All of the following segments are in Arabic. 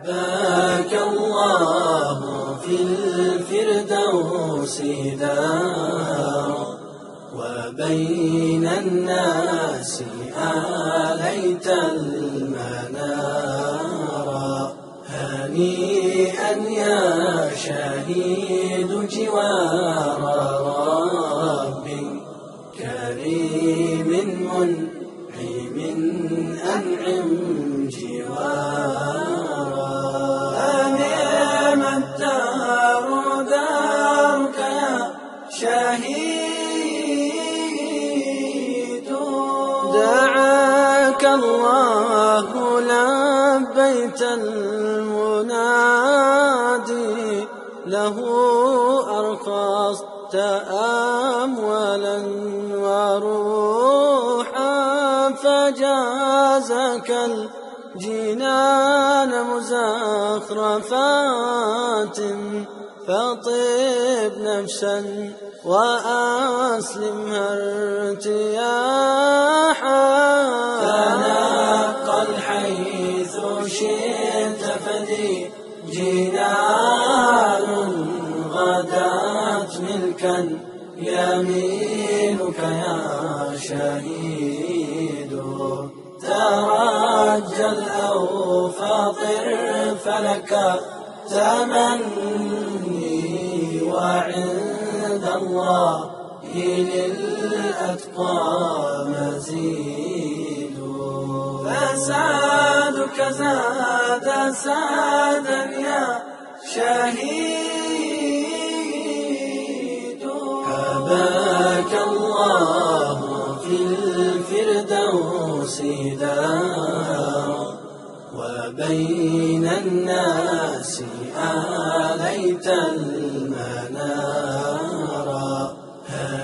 حباك الله في الفردوس دار وبين الناس آليت المنار. هنيئا يا شهيد جوار رب كريم منعم أنعم جوارا الله لبيت المنادي له أرخصت أموالا وروحا فجازك الجنان مزخرفات فطيب نفسا وأسلمها ارتياحا تنقل حيث شئت فدي جنان غدات ملكا يمينك يا شهيد ترجل أو فاطر فلك تمني وعند الله للأتقى مزيد. فسادك زاد سادا يا شهيد. حباك الله في الفردوس دار وبين الناس آليت المنار.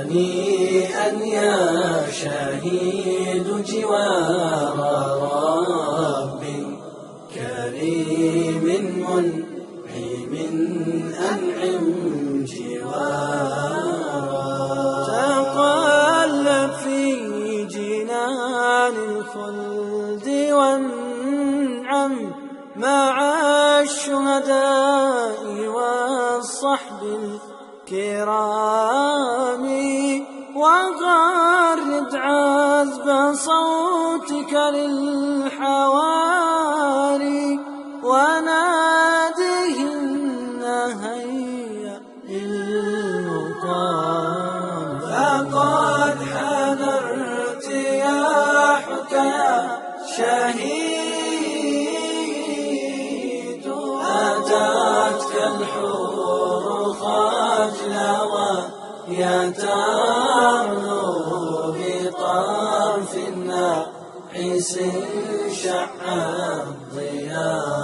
هنيئا يا شهيد جوار رب كريم منعم أنعم جوارا تقلب في جنان الخلد وانعم مع الشهداء والصحب الكرام وغرد عزب صوتك للحواري وناديهن هيا للمقام حان ارتياحك يا شهيد أتتك الحور خجلا ويترنو بطرف الناعس شع الضياء.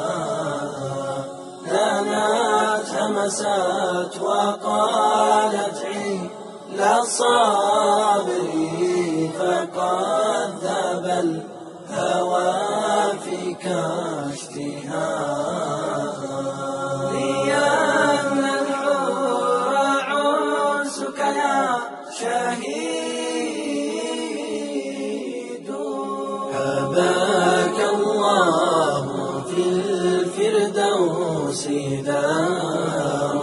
دنت همست وقالت عيل صابري فقد ذاب الهوى فيك اشتهاء الفردوس دار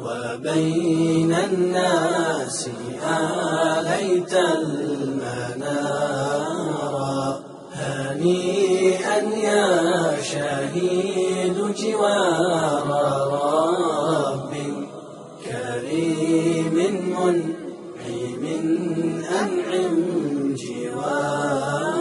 وبين الناس آليت المنار. هنيئا يا شهيد جوار رب كريم منعم أنعم جوارا